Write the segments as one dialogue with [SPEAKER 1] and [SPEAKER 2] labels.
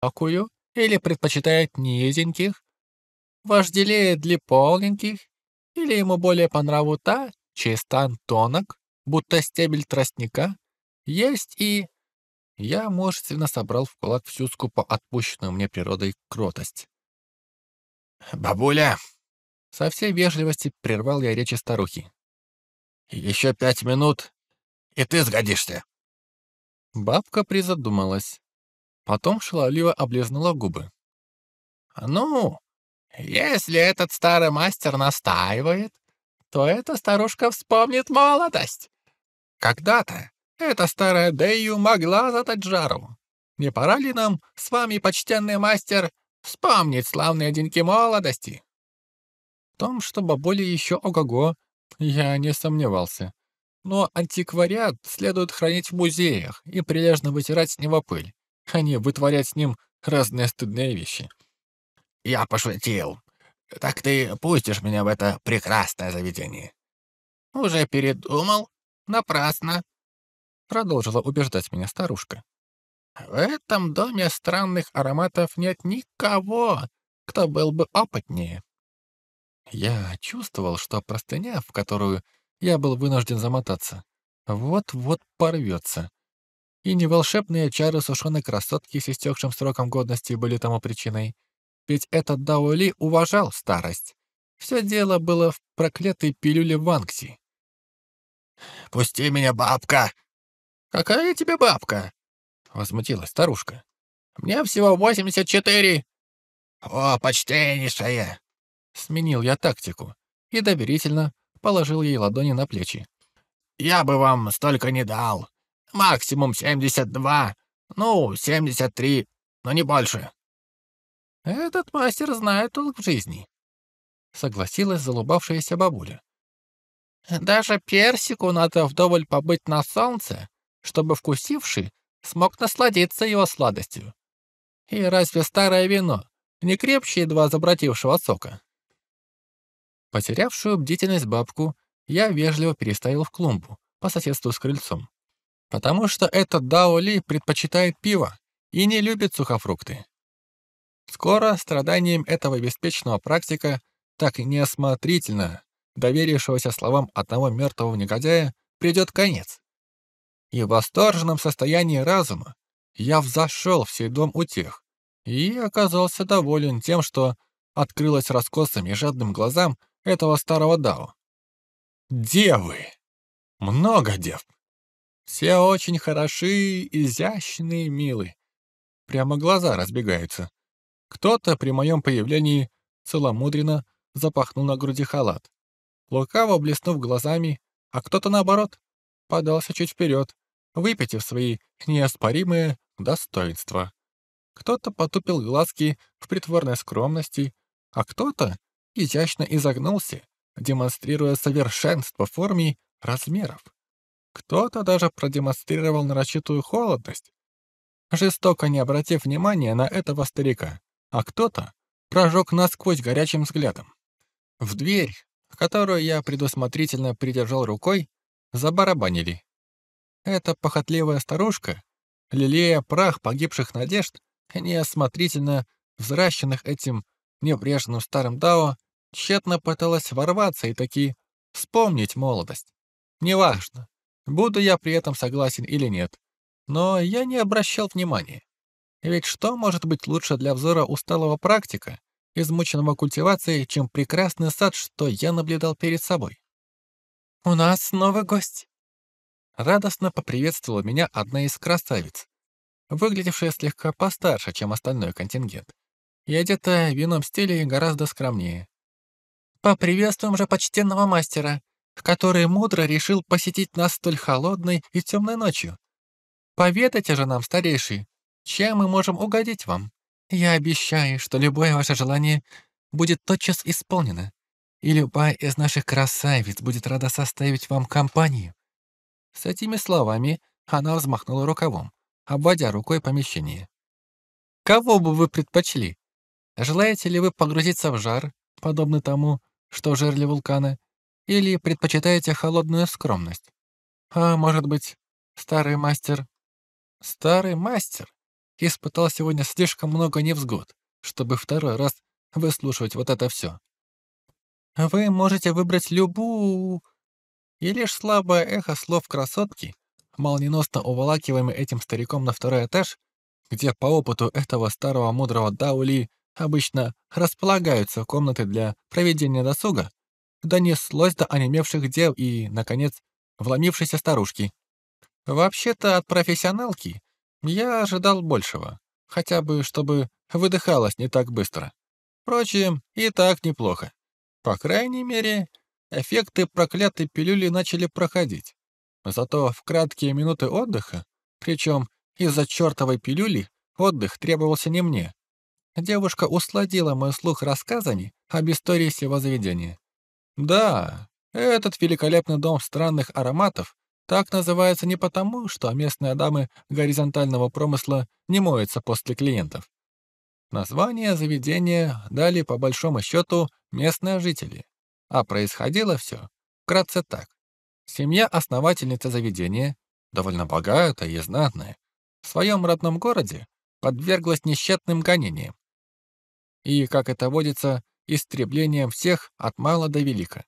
[SPEAKER 1] высокую или предпочитает низеньких? Вожделеет ли полненьких? Или ему более по нраву та, чей стан тонок, будто стебель тростника? Есть и... Я мужественно собрал в кулак всю скупо отпущенную мне природой кротость.
[SPEAKER 2] «Бабуля!»
[SPEAKER 1] Со всей вежливости прервал я речи старухи.
[SPEAKER 2] «Еще пять минут, и ты сгодишься!»
[SPEAKER 1] Бабка призадумалась. Потом шаловливо облизнула губы. «Ну, если этот старый мастер настаивает, то эта старушка вспомнит молодость. Когда-то эта старая Дэйю могла задать жару. Не пора ли нам с вами, почтенный мастер, вспомнить славные деньки молодости?» В том, что бабуля еще ого-го, я не сомневался. Но антиквариат следует хранить в музеях и прилежно вытирать с него пыль, а не вытворять с ним разные стыдные вещи.
[SPEAKER 2] «Я пошутил. Так ты пустишь меня в это прекрасное заведение?»
[SPEAKER 1] «Уже передумал? Напрасно!» Продолжила убеждать меня старушка. «В этом доме странных ароматов нет никого, кто был бы опытнее». Я чувствовал, что простыня, в которую я был вынужден замотаться, вот-вот порвется. И не волшебные чары сушеной красотки с истекшим сроком годности были тому причиной, ведь этот Даули уважал старость. Все дело было в проклятой пилюле Ванкси.
[SPEAKER 2] «Пусти меня, бабка!»
[SPEAKER 1] «Какая тебе бабка?» — возмутилась старушка. «Мне всего восемьдесят четыре!»
[SPEAKER 2] «О, почтеннейшая!»
[SPEAKER 1] Сменил я тактику и доверительно положил ей ладони на плечи.
[SPEAKER 2] «Я бы вам столько не дал. Максимум семьдесят два, ну, семьдесят три, но не больше».
[SPEAKER 1] «Этот мастер знает толк в жизни», — согласилась залубавшаяся бабуля. «Даже персику надо вдоволь побыть на солнце, чтобы вкусивший смог насладиться его сладостью. И разве старое вино не крепче едва забратившего сока?» Потерявшую бдительность бабку я вежливо переставил в клумбу по соседству с крыльцом, потому что этот Дао Ли предпочитает пиво и не любит сухофрукты. Скоро страданием этого беспечного практика, так неосмотрительно доверившегося словам одного мертвого негодяя, придет конец. И в восторженном состоянии разума я взошел в сей дом утех и оказался доволен тем, что открылось раскосым и жадным глазам этого старого Дао. Девы! Много дев. Все очень хороши, изящные, милы. Прямо глаза разбегаются. Кто-то при моем появлении целомудренно запахнул на груди халат, лукаво блеснув глазами, а кто-то, наоборот, подался чуть вперед, выпятив свои неоспоримые достоинства. Кто-то потупил глазки в притворной скромности, а кто-то изящно изогнулся, демонстрируя совершенство формы размеров. Кто-то даже продемонстрировал нарочитую холодность, жестоко не обратив внимания на этого старика а кто-то прожег насквозь горячим взглядом. В дверь, которую я предусмотрительно придержал рукой, забарабанили. Эта похотливая старушка, лелея прах погибших надежд, неосмотрительно взращенных этим небрежным старым Дао, тщетно пыталась ворваться и таки вспомнить молодость. Неважно, буду я при этом согласен или нет, но я не обращал внимания. Ведь что может быть лучше для взора усталого практика, измученного культивацией, чем прекрасный сад, что я наблюдал перед собой? «У нас новый гость!» Радостно поприветствовала меня одна из красавиц, выглядевшая слегка постарше, чем остальной контингент, и одетая в вином стиле гораздо скромнее. «Поприветствуем же почтенного мастера, который мудро решил посетить нас столь холодной и темной ночью. Поведайте же нам, старейший, чем мы можем угодить вам? Я обещаю, что любое ваше желание будет тотчас исполнено, и любая из наших красавиц будет рада составить вам компанию». С этими словами она взмахнула рукавом, обводя рукой помещение. «Кого бы вы предпочли? Желаете ли вы погрузиться в жар, подобный тому, что в жерле вулкана, или предпочитаете холодную скромность? А может быть, старый мастер...» «Старый мастер испытал сегодня слишком много невзгод, чтобы второй раз выслушивать вот это все. Вы можете выбрать любую... И лишь слабое эхо слов красотки, молниеносно уволакиваемый этим стариком на второй этаж, где по опыту этого старого мудрого Даули обычно располагаются комнаты для проведения досуга, донеслось до онемевших дел и, наконец, вломившейся старушки. Вообще-то от профессионалки я ожидал большего, хотя бы чтобы выдыхалась не так быстро. Впрочем, и так неплохо. По крайней мере, эффекты проклятой пилюли начали проходить. Зато в краткие минуты отдыха, причем из-за чертовой пилюли, отдых требовался не мне. Девушка усладила мой слух рассказами об истории сего заведения. Да, этот великолепный дом странных ароматов так называется не потому, что местные дамы горизонтального промысла не моются после клиентов. Название заведения дали по большому счету местные жители. А происходило все вкратце так. Семья основательницы заведения, довольно богатая и знатная, в своем родном городе подверглась несчетным гонениям. И, как это водится, истреблением всех от мала до велика.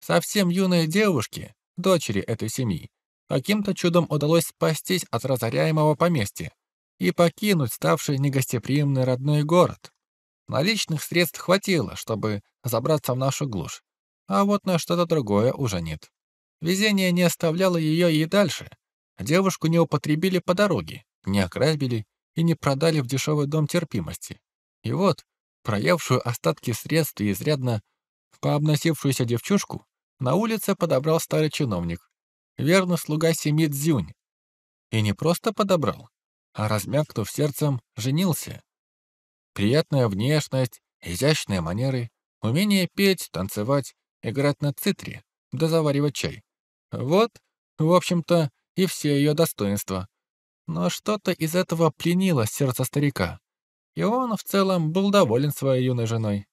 [SPEAKER 1] Совсем юной девушке, дочери этой семьи, каким-то чудом удалось спастись от разоряемого поместья и покинуть ставший негостеприимный родной город. Наличных средств хватило, чтобы забраться в нашу глушь, а вот на что-то другое уже нет. Везение не оставляло ее и дальше. Девушку не употребили по дороге, не ограбили и не продали в дешевый дом терпимости. И вот, проявшую остатки средств и изрядно пообносившуюся девчушку, на улице подобрал старый чиновник, верный слуга семьи Цзюнь. И не просто подобрал, а размякнув сердцем, женился. Приятная внешность, изящные манеры, умение петь, танцевать, играть на цитре, да заваривать чай. Вот, в общем-то, и все ее достоинства. Но что-то из этого пленило сердце старика, и он в целом был доволен своей юной женой.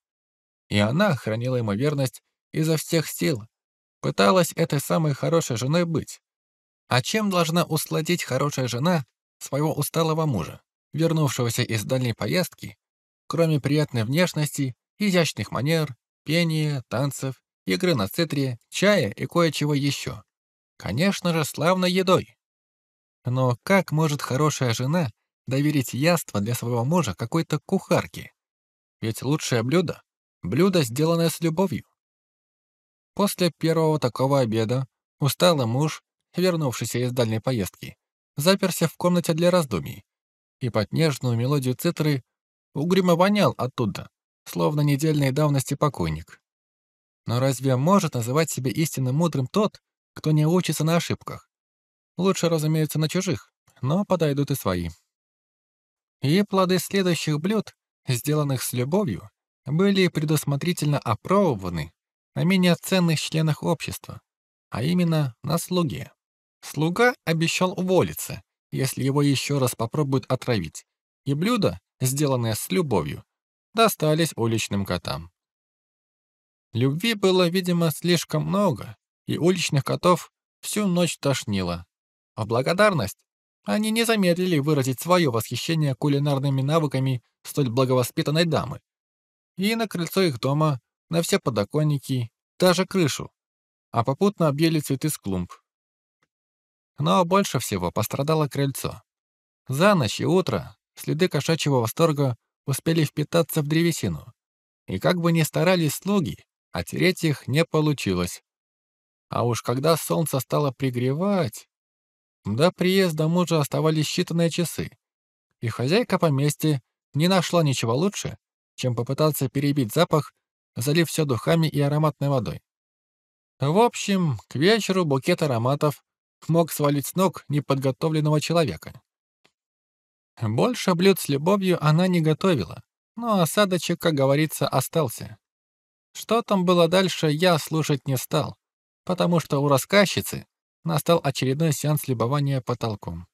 [SPEAKER 1] И она хранила ему верность изо всех сил, пыталась этой самой хорошей женой быть. А чем должна усладить хорошая жена своего усталого мужа, вернувшегося из дальней поездки, кроме приятной внешности, изящных манер, пения, танцев, игры на цитре, чая и кое-чего еще. Конечно же, славной едой. Но как может хорошая жена доверить яство для своего мужа какой-то кухарке? Ведь лучшее блюдо — блюдо, сделанное с любовью. После первого такого обеда усталый муж, вернувшийся из дальней поездки, заперся в комнате для раздумий, и под нежную мелодию цитры угрюмо вонял оттуда, словно недельной давности покойник. Но разве может называть себя истинно мудрым тот, кто не учится на ошибках? Лучше, разумеется, на чужих, но подойдут и свои. И плоды следующих блюд, сделанных с любовью, были предусмотрительно опробованы на менее ценных членах общества, а именно на слуге. Слуга обещал уволиться, если его еще раз попробуют отравить, и блюда, сделанные с любовью, достались уличным котам. Любви было, видимо, слишком много, и уличных котов всю ночь тошнило. В благодарность они не замедлили выразить свое восхищение кулинарными навыками столь благовоспитанной дамы. И на крыльцо их дома, на все подоконники, даже крышу, а попутно объели цветы с клумб. Но больше всего пострадало крыльцо. За ночь и утро следы кошачьего восторга успели впитаться в древесину. И как бы ни старались слуги, отереть их не получилось. А уж когда солнце стало пригревать... До приезда мужа оставались считанные часы, и хозяйка поместья не нашла ничего лучше, чем попытаться перебить запах, залив все духами и ароматной водой. В общем, к вечеру букет ароматов мог свалить с ног неподготовленного человека. Больше блюд с любовью она не готовила, но осадочек, как говорится, остался. Что там было дальше, я слушать не стал, потому что у рассказчицы настал очередной сеанс любования потолком.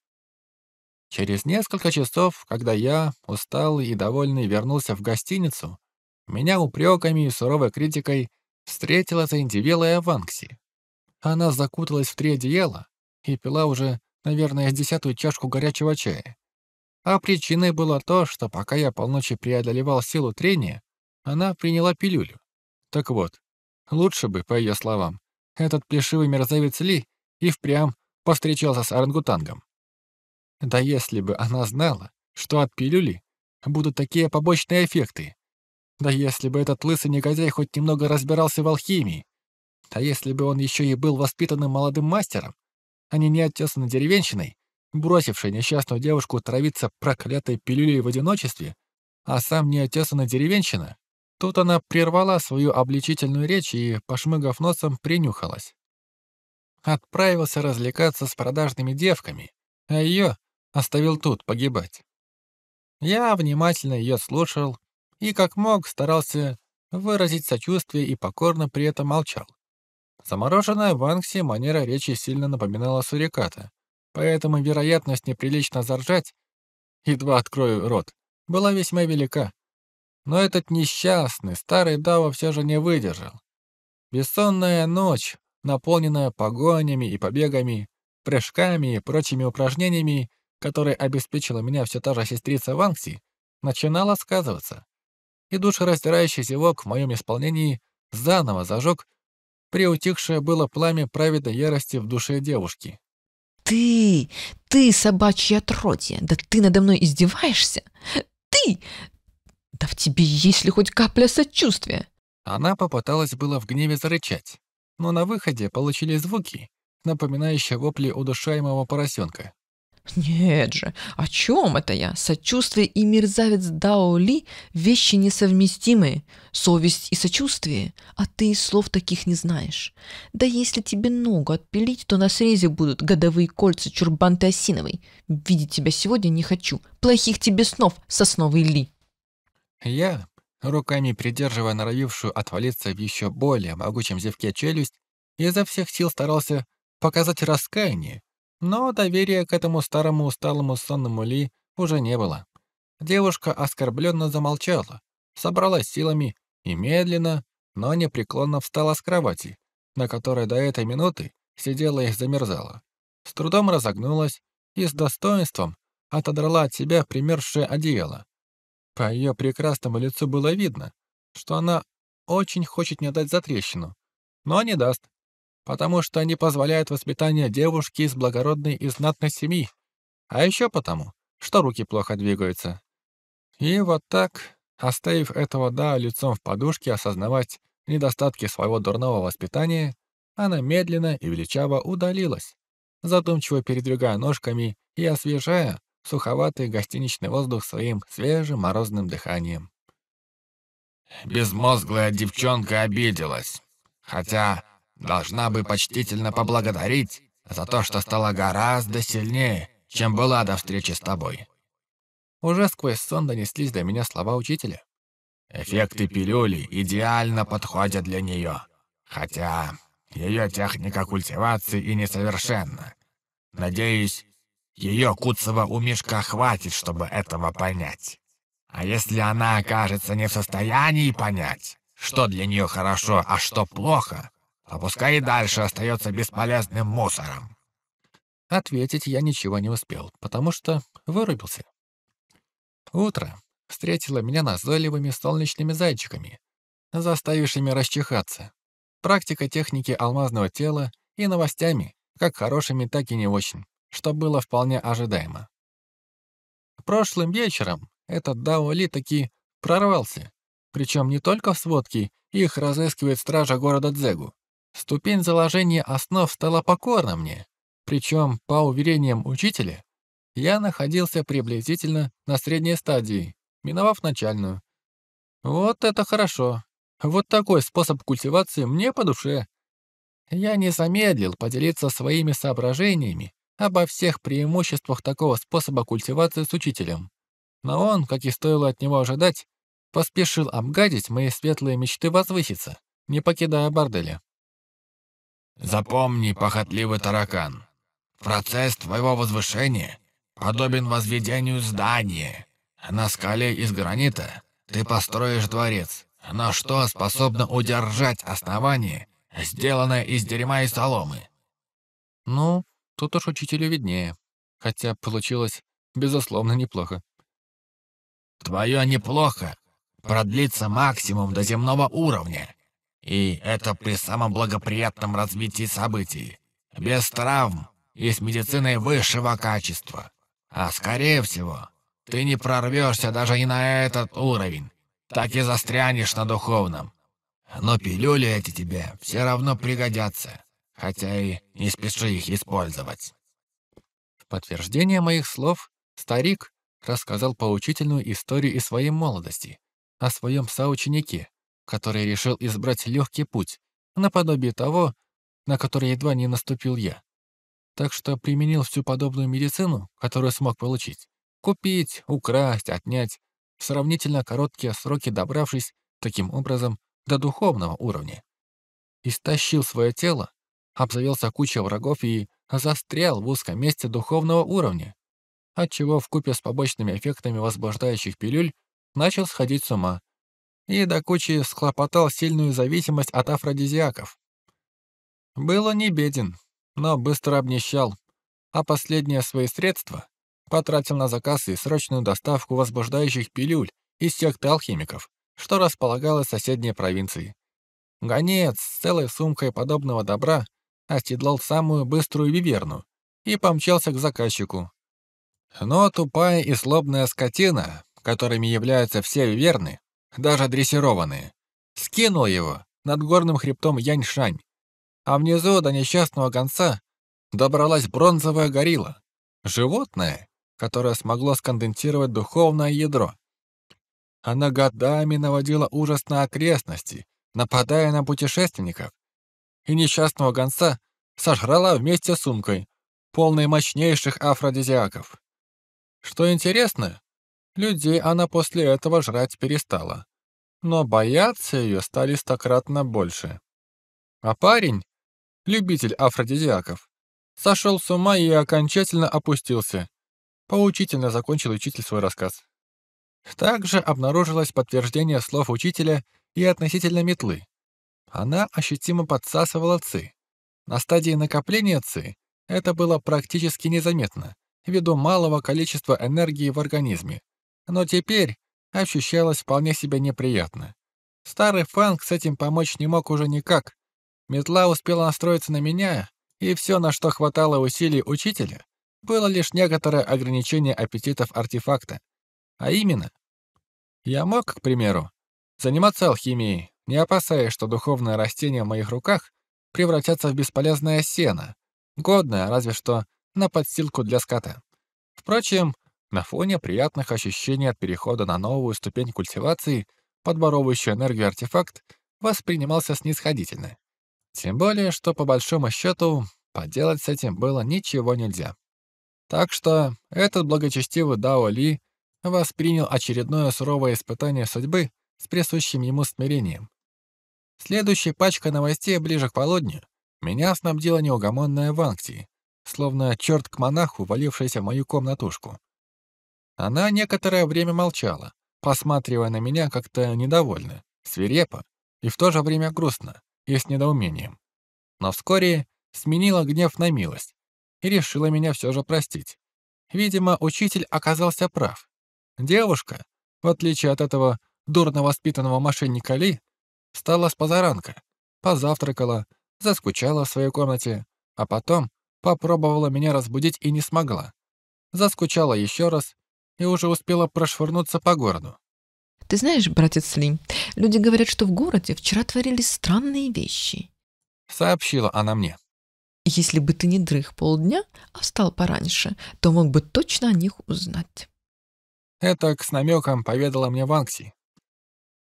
[SPEAKER 1] Через несколько часов, когда я, усталый и довольный, вернулся в гостиницу, меня упреками и суровой критикой встретила заиндивелая Ванкси. Она закуталась в три одеяла и пила уже, наверное, десятую чашку горячего чая. А причиной было то, что пока я полночи преодолевал силу трения, она приняла пилюлю. Так вот, лучше бы, по ее словам, этот плешивый мерзавец Ли и впрямь повстречался с орангутангом. Да если бы она знала, что от пилюли будут такие побочные эффекты. Да если бы этот лысый негодяй хоть немного разбирался в алхимии. Да если бы он еще и был воспитанным молодым мастером, а не неотесанной деревенщиной, бросившей несчастную девушку травиться проклятой пилюлей в одиночестве, а сам неотесанный деревенщина, тут она прервала свою обличительную речь и, пошмыгав носом, принюхалась. Отправился развлекаться с продажными девками, а ее оставил тут погибать. Я внимательно ее слушал и, как мог, старался выразить сочувствие и покорно при этом молчал. Замороженная в Анксе манера речи сильно напоминала суриката, поэтому вероятность неприлично заржать, едва открою рот, была весьма велика. Но этот несчастный старый Дава все же не выдержал. Бессонная ночь, наполненная погонями и побегами, прыжками и прочими упражнениями, которые обеспечила меня все та же сестрица Ванкси, начинала сказываться. И душераздирающий зевок в моем исполнении заново зажег приутихшее было пламя праведной ярости в душе девушки.
[SPEAKER 3] Ты, ты собачье отродье, да ты надо мной издеваешься? Ты! Да в тебе есть ли хоть капля сочувствия?
[SPEAKER 1] Она попыталась было в гневе зарычать, но на выходе получили звуки, напоминающие вопли удушаемого поросенка.
[SPEAKER 3] Нет же, о чем это я? Сочувствие и мерзавец Дао Ли – вещи несовместимые. Совесть и сочувствие, а ты и слов таких не знаешь. Да если тебе ногу отпилить, то на срезе будут годовые кольца чурбанты осиновой. Видеть тебя сегодня не хочу. Плохих тебе снов, сосновый Ли.
[SPEAKER 1] Я, руками придерживая норовившую отвалиться в еще более могучем зевке челюсть, изо всех сил старался показать раскаяние, но доверия к этому старому усталому сонному Ли уже не было. Девушка оскорбленно замолчала, собралась силами и медленно, но непреклонно встала с кровати, на которой до этой минуты сидела и замерзала. С трудом разогнулась и с достоинством отодрала от себя примерзшее одеяло. По ее прекрасному лицу было видно, что она очень хочет не дать затрещину, но не даст потому что они позволяют воспитанию девушки из благородной и знатной семьи, а еще потому, что руки плохо двигаются. И вот так, оставив этого да лицом в подушке осознавать недостатки своего дурного воспитания, она медленно и величаво удалилась, задумчиво передвигая ножками и освежая суховатый гостиничный воздух своим свежим морозным дыханием.
[SPEAKER 2] Безмозглая девчонка обиделась. Хотя должна бы почтительно поблагодарить за то, что стала гораздо сильнее, чем была до встречи с тобой».
[SPEAKER 1] Уже сквозь сон донеслись до меня слова учителя.
[SPEAKER 2] «Эффекты пилюли идеально подходят для нее, хотя ее техника культивации и несовершенна. Надеюсь, ее куцого у мешка хватит, чтобы этого понять. А если она окажется не в состоянии понять, что для нее хорошо, а что плохо, а пускай и дальше остается бесполезным мусором.
[SPEAKER 1] Ответить я ничего не успел, потому что вырубился. Утро встретило меня назойливыми солнечными зайчиками, заставившими расчихаться, практика техники алмазного тела и новостями, как хорошими, так и не очень, что было вполне ожидаемо. Прошлым вечером этот Дао Ли таки прорвался, причем не только в сводке их разыскивает стража города Дзегу, Ступень заложения основ стала покорна мне, причем, по уверениям учителя, я находился приблизительно на средней стадии, миновав начальную. Вот это хорошо. Вот такой способ культивации мне по душе. Я не замедлил поделиться своими соображениями обо всех преимуществах такого способа культивации с учителем. Но он, как и стоило от него ожидать, поспешил обгадить мои светлые мечты возвыситься, не покидая борделя.
[SPEAKER 2] Запомни, похотливый таракан, процесс твоего возвышения подобен возведению здания. На скале из гранита ты построишь дворец, но что способно удержать основание, сделанное из дерьма и соломы?
[SPEAKER 1] Ну, тут уж учителю виднее. Хотя получилось безусловно, неплохо.
[SPEAKER 2] Твое неплохо продлится максимум до земного уровня. И это при самом благоприятном развитии событий. Без травм и с медициной высшего качества. А скорее всего, ты не прорвешься даже и на этот уровень. Так и застрянешь на духовном. Но пилюли эти тебе все равно пригодятся. Хотя и не спеши их использовать.
[SPEAKER 1] В подтверждение моих слов старик рассказал поучительную историю из своей молодости о своем соученике, который решил избрать легкий путь, наподобие того, на который едва не наступил я. Так что применил всю подобную медицину, которую смог получить. Купить, украсть, отнять, в сравнительно короткие сроки добравшись, таким образом, до духовного уровня. Истощил свое тело, обзавелся кучей врагов и застрял в узком месте духовного уровня, отчего вкупе с побочными эффектами возбуждающих пилюль начал сходить с ума и до кучи схлопотал сильную зависимость от афродизиаков. Было не беден, но быстро обнищал, а последние свои средства потратил на заказ и срочную доставку возбуждающих пилюль из секты алхимиков, что располагалось в соседней провинции. Гонец с целой сумкой подобного добра оседлал самую быструю виверну и помчался к заказчику. Но тупая и слобная скотина, которыми являются все виверны, даже дрессированные, скинул его над горным хребтом Яньшань, а внизу до несчастного гонца добралась бронзовая горилла, животное, которое смогло сконденсировать духовное ядро. Она годами наводила ужас на окрестности, нападая на путешественников, и несчастного гонца сожрала вместе с сумкой, полной мощнейших афродизиаков. Что интересно, людей она после этого жрать перестала, но бояться ее стали стократно больше. А парень, любитель афродизиаков, сошел с ума и окончательно опустился. Поучительно закончил учитель свой рассказ. Также обнаружилось подтверждение слов учителя и относительно метлы. Она ощутимо подсасывала ци. На стадии накопления ци это было практически незаметно, ввиду малого количества энергии в организме. Но теперь ощущалось вполне себе неприятно. Старый Фанк с этим помочь не мог уже никак. Метла успела настроиться на меня, и все, на что хватало усилий учителя, было лишь некоторое ограничение аппетитов артефакта. А именно, я мог, к примеру, заниматься алхимией, не опасаясь, что духовные растения в моих руках превратятся в бесполезное сено, годное разве что на подстилку для скота. Впрочем, на фоне приятных ощущений от перехода на новую ступень культивации подборовывающий энергию артефакт воспринимался снисходительно. Тем более, что по большому счету поделать с этим было ничего нельзя. Так что этот благочестивый Дао Ли воспринял очередное суровое испытание судьбы с присущим ему смирением. Следующая пачка новостей ближе к полудню меня снабдила неугомонная Ванкти, словно черт к монаху, валившийся в мою комнатушку. Она некоторое время молчала, посматривая на меня как-то недовольно, свирепо и в то же время грустно и с недоумением. Но вскоре сменила гнев на милость и решила меня все же простить. Видимо, учитель оказался прав. Девушка, в отличие от этого дурно воспитанного мошенника Ли, встала с позаранка, позавтракала, заскучала в своей комнате, а потом попробовала меня разбудить и не смогла. Заскучала еще раз и уже успела прошвырнуться по городу.
[SPEAKER 3] Ты знаешь, братец Ли, люди говорят, что в городе вчера творились странные вещи.
[SPEAKER 1] Сообщила она мне.
[SPEAKER 3] Если бы ты не дрых полдня, а встал пораньше, то мог бы точно о них узнать.
[SPEAKER 1] Это с намеком поведала мне Ванкси.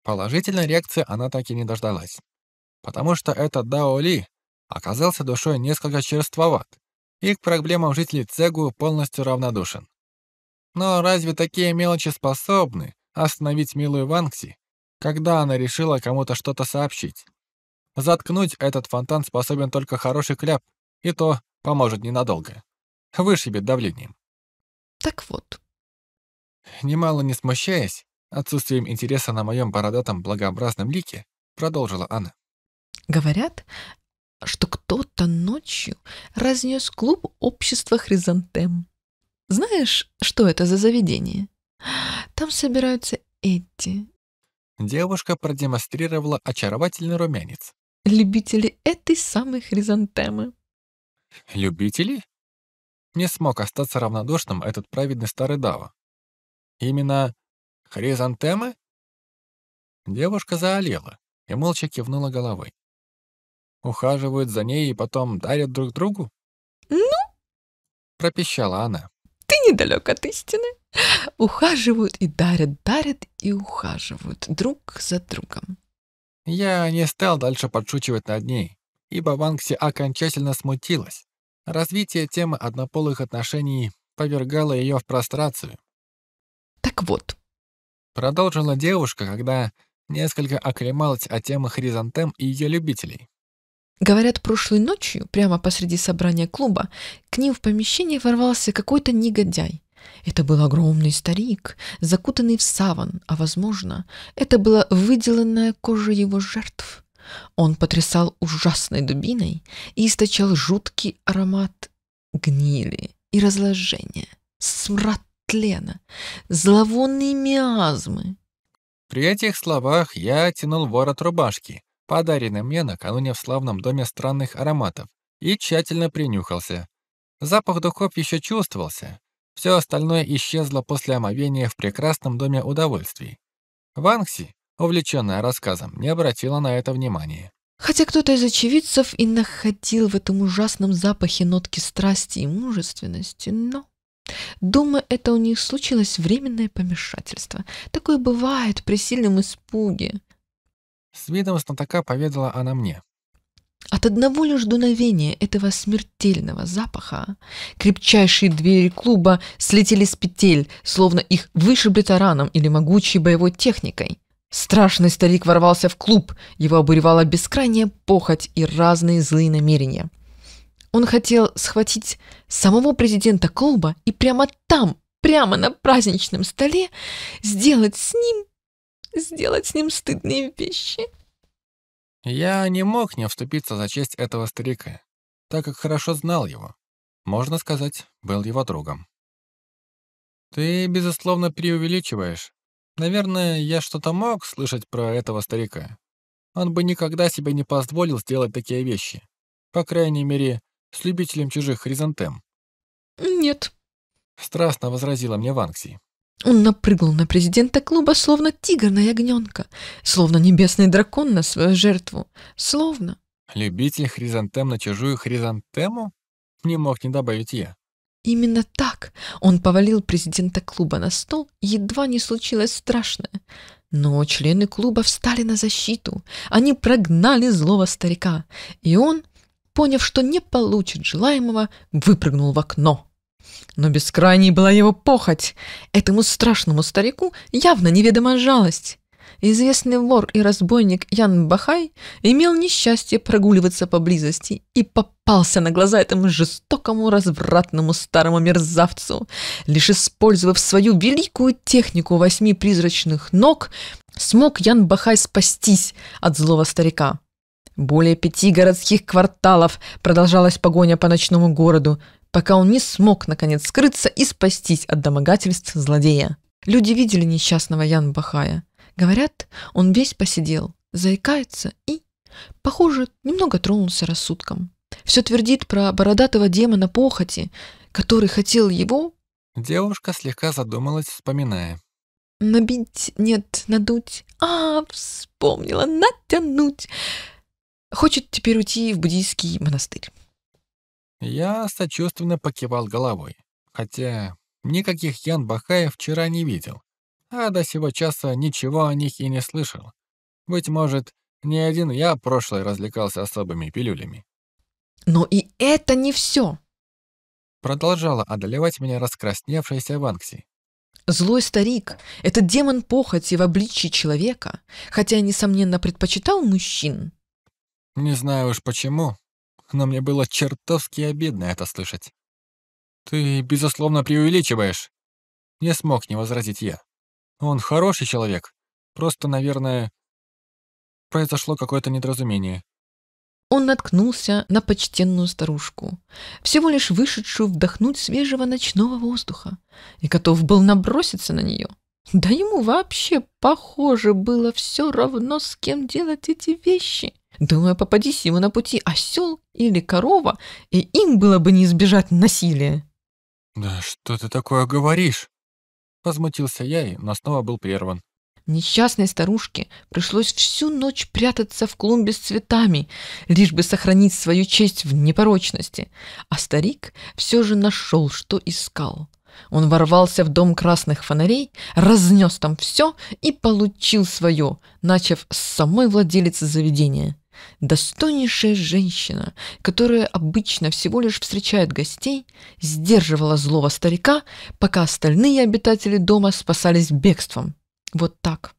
[SPEAKER 1] Положительной реакции она так и не дождалась. Потому что этот Дао Ли оказался душой несколько черствоват и к проблемам жителей Цегу полностью равнодушен. Но разве такие мелочи способны остановить милую Ванкси, когда она решила кому-то что-то сообщить? Заткнуть этот фонтан способен только хороший кляп, и то поможет ненадолго. Вышибет давлением.
[SPEAKER 3] Так вот.
[SPEAKER 1] Немало не смущаясь, отсутствием интереса на моем бородатом благообразном лике, продолжила она.
[SPEAKER 3] Говорят, что кто-то ночью разнес клуб общества хризантем. Знаешь, что это за заведение? Там собираются эти
[SPEAKER 1] Девушка продемонстрировала очаровательный румянец.
[SPEAKER 3] любители этой самой хризантемы.
[SPEAKER 1] Любители? Не смог остаться равнодушным этот праведный старый Дава. Именно хризантемы? Девушка заолела и молча кивнула головой. Ухаживают за ней и потом дарят друг другу?
[SPEAKER 3] Ну?
[SPEAKER 1] Пропищала она.
[SPEAKER 3] Ты недалек от истины. Ухаживают и дарят, дарят и ухаживают друг за другом.
[SPEAKER 1] Я не стал дальше подшучивать над ней, ибо Ванкси окончательно смутилась. Развитие темы однополых отношений повергало ее в прострацию.
[SPEAKER 3] Так вот,
[SPEAKER 1] Продолжила девушка, когда несколько оклемалась о темах хризантем и ее любителей.
[SPEAKER 3] говорят, прошлой ночью, прямо посреди собрания клуба, к ним в помещение ворвался какой-то негодяй. Это был огромный старик, закутанный в саван, а, возможно, это была выделанная кожа его жертв. Он потрясал ужасной дубиной и источал жуткий аромат гнили и разложения, смрад тлена, зловонные миазмы.
[SPEAKER 1] При этих словах я тянул ворот рубашки, подаренной мне накануне в славном доме странных ароматов, и тщательно принюхался. Запах духов еще чувствовался. Все остальное исчезло после омовения в прекрасном доме удовольствий. Ванкси, увлеченная рассказом, не обратила на это внимания.
[SPEAKER 3] Хотя кто-то из очевидцев и находил в этом ужасном запахе нотки страсти и мужественности, но... Думаю, это у них случилось временное помешательство. Такое бывает при сильном испуге.
[SPEAKER 1] С видом знатока поведала она мне.
[SPEAKER 3] От одного лишь дуновения этого смертельного запаха крепчайшие двери клуба слетели с петель, словно их вышибли тараном или могучей боевой техникой. Страшный старик ворвался в клуб, его обуревала бескрайняя похоть и разные злые намерения. Он хотел схватить самого президента клуба и прямо там, прямо на праздничном столе, сделать с ним, сделать с ним стыдные вещи.
[SPEAKER 1] Я не мог не вступиться за честь этого старика, так как хорошо знал его. Можно сказать, был его другом. Ты, безусловно, преувеличиваешь. Наверное, я что-то мог слышать про этого старика. Он бы никогда себе не позволил сделать такие вещи. По крайней мере, с любителем чужих хризантем.
[SPEAKER 3] Нет,
[SPEAKER 1] Страстно возразила мне Ванкси.
[SPEAKER 3] Он напрыгнул на президента клуба, словно тигр на ягненка, словно небесный дракон на свою жертву, словно...
[SPEAKER 1] Любитель хризантем на чужую хризантему? Не мог не добавить я.
[SPEAKER 3] Именно так он повалил президента клуба на стол, едва не случилось страшное. Но члены клуба встали на защиту, они прогнали злого старика, и он, поняв, что не получит желаемого, выпрыгнул в окно. Но бескрайней была его похоть. Этому страшному старику явно неведома жалость. Известный вор и разбойник Ян Бахай имел несчастье прогуливаться поблизости и попался на глаза этому жестокому, развратному старому мерзавцу. Лишь использовав свою великую технику восьми призрачных ног, смог Ян Бахай спастись от злого старика. Более пяти городских кварталов продолжалась погоня по ночному городу, пока он не смог наконец скрыться и спастись от домогательств злодея. Люди видели несчастного Ян Бахая. Говорят, он весь посидел, заикается и, похоже, немного тронулся рассудком. Все твердит про бородатого демона похоти, который хотел его
[SPEAKER 1] Девушка слегка задумалась, вспоминая.
[SPEAKER 3] набить, нет, надуть. А, вспомнила, натянуть. Хочет теперь уйти в буддийский монастырь.
[SPEAKER 1] Я сочувственно покивал головой, хотя никаких Ян Бахаев вчера не видел, а до сего часа ничего о них и не слышал. Быть может, не один я прошлый развлекался особыми пилюлями.
[SPEAKER 3] Но и это не все.
[SPEAKER 1] Продолжала одолевать меня раскрасневшаяся Ванкси.
[SPEAKER 3] Злой старик, этот демон похоти в обличии человека, хотя, несомненно, предпочитал мужчин,
[SPEAKER 1] Не знаю уж почему, но мне было чертовски обидно это слышать. Ты, безусловно, преувеличиваешь. Не смог не возразить я. Он хороший человек. Просто, наверное, произошло какое-то недоразумение.
[SPEAKER 3] он наткнулся на почтенную старушку, всего лишь вышедшую вдохнуть свежего ночного воздуха, и готов был наброситься на нее. Да ему вообще, похоже, было все равно, с кем делать эти вещи. Думаю, попадись ему на пути осел или корова, и им было бы не избежать насилия.
[SPEAKER 1] «Да что ты такое говоришь?» Возмутился я, но снова был прерван.
[SPEAKER 3] Несчастной старушке пришлось всю ночь прятаться в клумбе с цветами, лишь бы сохранить свою честь в непорочности. А старик все же нашел, что искал. Он ворвался в дом красных фонарей, разнес там все и получил свое, начав с самой владелицы заведения. Достойнейшая женщина, которая обычно всего лишь встречает гостей, сдерживала злого старика, пока остальные обитатели дома спасались бегством. Вот так.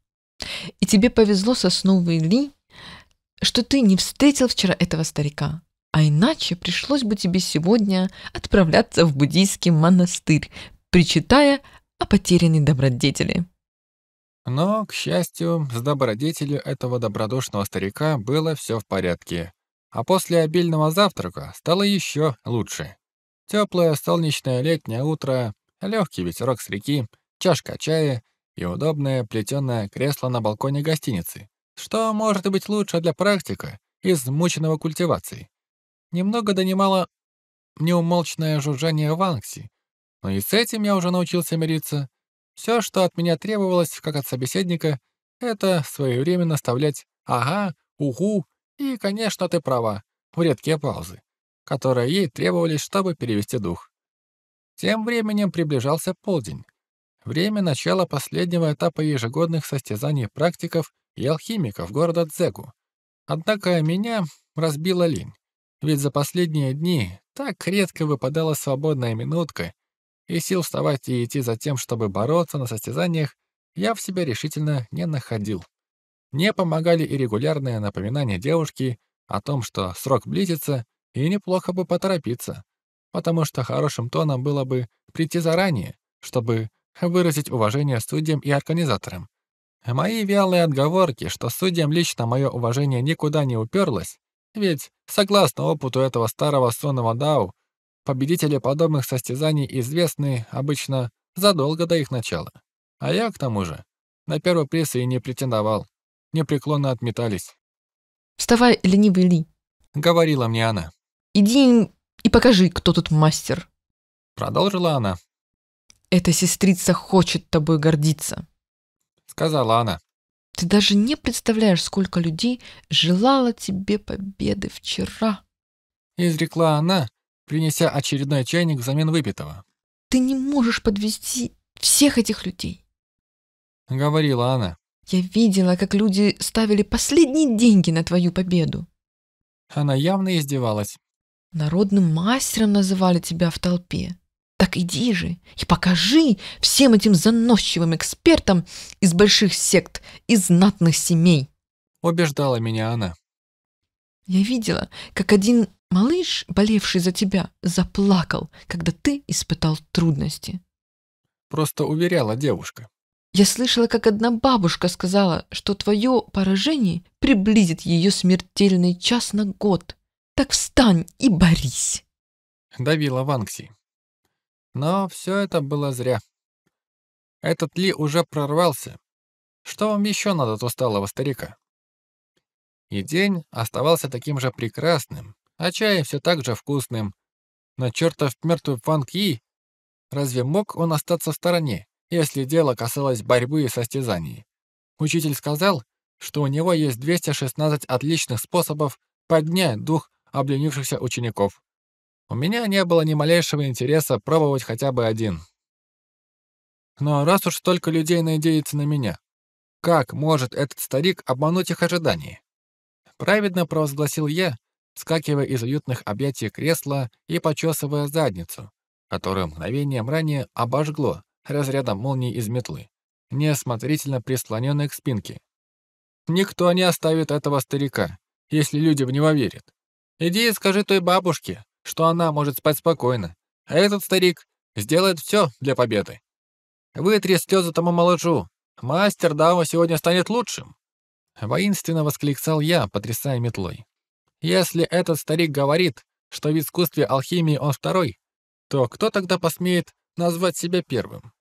[SPEAKER 3] И тебе повезло, сосновый Ли, что ты не встретил вчера этого старика, а иначе пришлось бы тебе сегодня отправляться в буддийский монастырь, причитая о потерянной добродетели.
[SPEAKER 1] Но, к счастью, с добродетелью этого добродушного старика было все в порядке. А после обильного завтрака стало еще лучше. Теплое солнечное летнее утро, легкий ветерок с реки, чашка чая и удобное плетеное кресло на балконе гостиницы. Что может быть лучше для практика, измученного культивацией? Немного донимало неумолчное жужжание Ванкси, но и с этим я уже научился мириться. Все, что от меня требовалось, как от собеседника, это своевременно вставлять «ага», «угу» и, конечно, ты права, в редкие паузы, которые ей требовались, чтобы перевести дух. Тем временем приближался полдень. Время начала последнего этапа ежегодных состязаний практиков и алхимиков города Дзегу. Однако меня разбила лень, ведь за последние дни так редко выпадала свободная минутка, и сил вставать и идти за тем, чтобы бороться на состязаниях, я в себе решительно не находил. Мне помогали и регулярные напоминания девушки о том, что срок близится, и неплохо бы поторопиться, потому что хорошим тоном было бы прийти заранее, чтобы выразить уважение судьям и организаторам. Мои вялые отговорки, что судьям лично мое уважение никуда не уперлось, ведь, согласно опыту этого старого сонного Дау, Победители подобных состязаний известны обычно задолго до их начала. А я, к тому же, на первый приз и не претендовал. Непреклонно отметались.
[SPEAKER 3] «Вставай, ленивый Ли», —
[SPEAKER 1] говорила мне она.
[SPEAKER 3] «Иди и покажи, кто тут мастер».
[SPEAKER 1] Продолжила она.
[SPEAKER 3] «Эта сестрица хочет тобой гордиться», —
[SPEAKER 1] сказала она.
[SPEAKER 3] «Ты даже не представляешь, сколько людей желало тебе победы вчера».
[SPEAKER 1] Изрекла она, принеся очередной чайник взамен выпитого.
[SPEAKER 3] «Ты не можешь подвести всех этих людей», —
[SPEAKER 1] говорила она.
[SPEAKER 3] «Я видела, как люди ставили последние деньги на твою победу».
[SPEAKER 1] Она явно издевалась.
[SPEAKER 3] «Народным мастером называли тебя в толпе. Так иди же и покажи всем этим заносчивым экспертам из больших сект, из знатных семей», —
[SPEAKER 1] убеждала меня она.
[SPEAKER 3] Я видела, как один Малыш, болевший за тебя, заплакал, когда ты испытал трудности.
[SPEAKER 1] Просто уверяла девушка.
[SPEAKER 3] Я слышала, как одна бабушка сказала, что твое поражение приблизит ее смертельный час на год. Так встань и борись.
[SPEAKER 1] Давила Ванкси. Но все это было зря. Этот Ли уже прорвался. Что вам еще надо от усталого старика? И день оставался таким же прекрасным, а чай все так же вкусным. Но чертов мертвый Фанг Yi, разве мог он остаться в стороне, если дело касалось борьбы и состязаний? Учитель сказал, что у него есть 216 отличных способов поднять дух обленившихся учеников. У меня не было ни малейшего интереса пробовать хотя бы один. Но раз уж столько людей надеется на меня, как может этот старик обмануть их ожидания? Праведно провозгласил я, скакивая из уютных объятий кресла и почесывая задницу, которую мгновением ранее обожгло разрядом молнии из метлы, неосмотрительно прислоненной к спинке. «Никто не оставит этого старика, если люди в него верят. Иди и скажи той бабушке, что она может спать спокойно, а этот старик сделает все для победы. Вытри слезы тому малышу, мастер Дао сегодня станет лучшим!» Воинственно воскликсал я, потрясая метлой. Если этот старик говорит, что в искусстве алхимии он второй, то кто тогда посмеет назвать себя первым?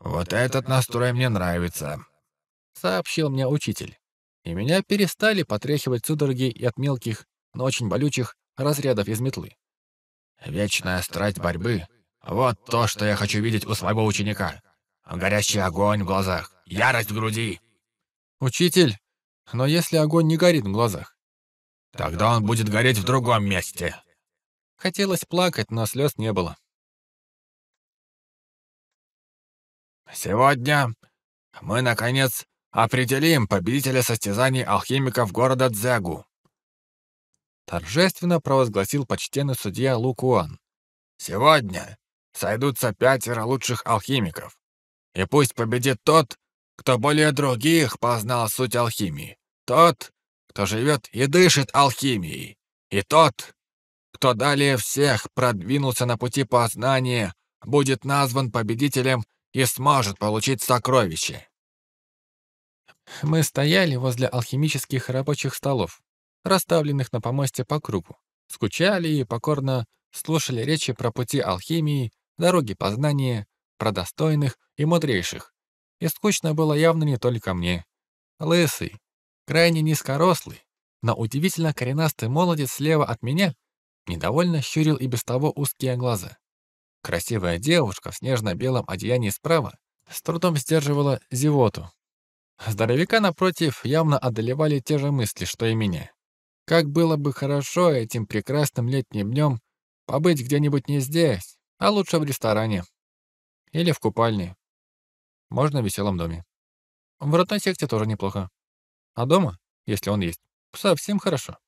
[SPEAKER 2] «Вот этот настрой мне нравится», —
[SPEAKER 1] сообщил мне учитель. И меня перестали потряхивать судороги и от мелких, но очень болючих разрядов из метлы.
[SPEAKER 2] «Вечная страсть борьбы — вот то, что я хочу видеть у своего ученика. Горящий огонь в глазах, ярость в груди».
[SPEAKER 1] «Учитель, но если огонь не горит в глазах?»
[SPEAKER 2] «Тогда он будет гореть в другом месте».
[SPEAKER 1] Хотелось плакать, но слез не было.
[SPEAKER 2] «Сегодня мы, наконец, определим победителя состязаний алхимиков города Дзягу»,
[SPEAKER 1] торжественно провозгласил почтенный судья Лукуан.
[SPEAKER 2] «Сегодня сойдутся пятеро лучших алхимиков, и пусть победит тот, кто более других познал суть алхимии, тот, кто живет и дышит алхимией, и тот, кто далее всех продвинулся на пути познания, будет назван победителем и сможет получить сокровище.
[SPEAKER 1] Мы стояли возле алхимических рабочих столов, расставленных на помосте по кругу, скучали и покорно слушали речи про пути алхимии, дороги познания, про достойных и мудрейших. И скучно было явно не только мне. Лысый, крайне низкорослый, но удивительно коренастый молодец слева от меня недовольно щурил и без того узкие глаза. Красивая девушка в снежно-белом одеянии справа с трудом сдерживала зевоту. Здоровяка, напротив, явно одолевали те же мысли, что и меня. Как было бы хорошо этим прекрасным летним днем побыть где-нибудь не здесь, а лучше в ресторане. Или в купальне. Можно в веселом доме. В родной секте тоже неплохо. А дома, если он есть, совсем хорошо.